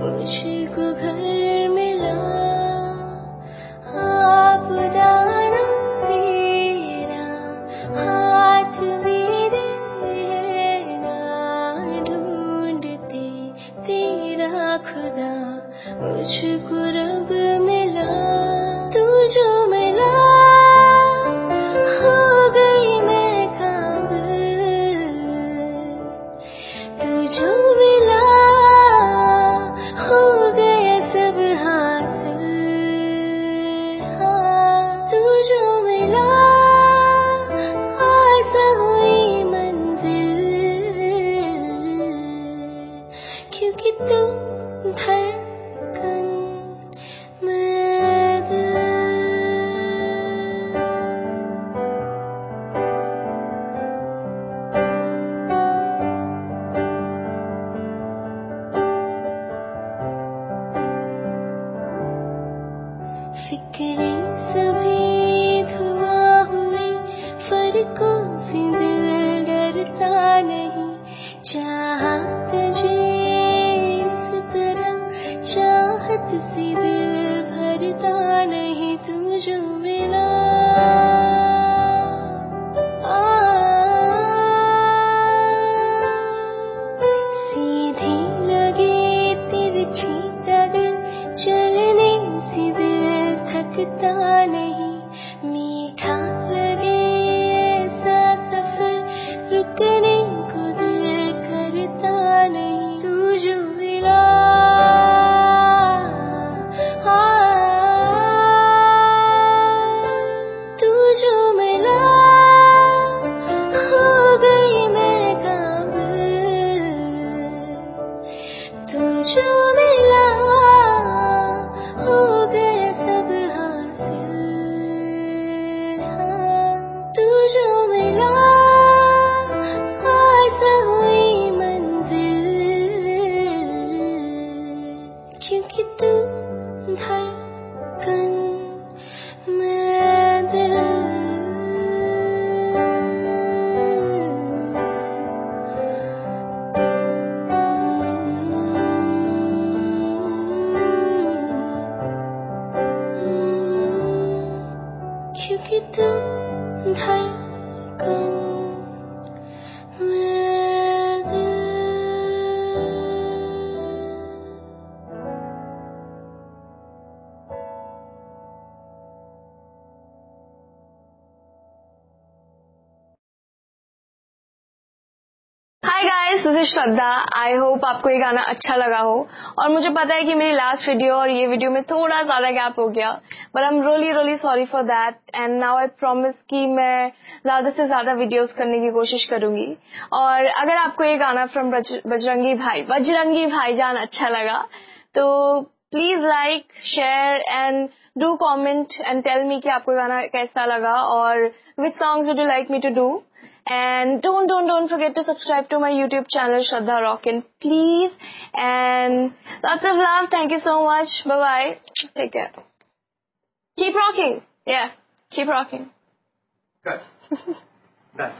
मुझको घर मिला आप दाना तेरा हाथ मेरे ढूंढते तेरा खुदा मुझको रब キュキュッと。हो गए सब हासिल। तू जो मिला हुई मंजिल क्योंकि तू धर 깃든 달근 this is Shraddha I hope आपको ये गाना अच्छा लगा हो। और मुझे पता है कि मेरी लास्ट वीडियो और ये वीडियो में थोड़ा ज़्यादा गैप हो गया but I am Roli Roli sorry for that and now I promise कि मैं ज़्यादा से ज़्यादा वीडियोस करने की कोशिश करूँगी। और अगर आपको ये गाना फ्रॉम बजरंगी भाई, बजरंगी भाईजान अच्छा लगा तो please like share and do comment and tell me कि आपको गाना कैसा लगा, और which songs would you like me to do And don't, don't, don't forget to subscribe to my YouTube channel, Shraddha Rockin, please. And lots of love. Thank you so much. Bye-bye. Take care. Keep rocking. Yeah. Keep rocking. Good. Done.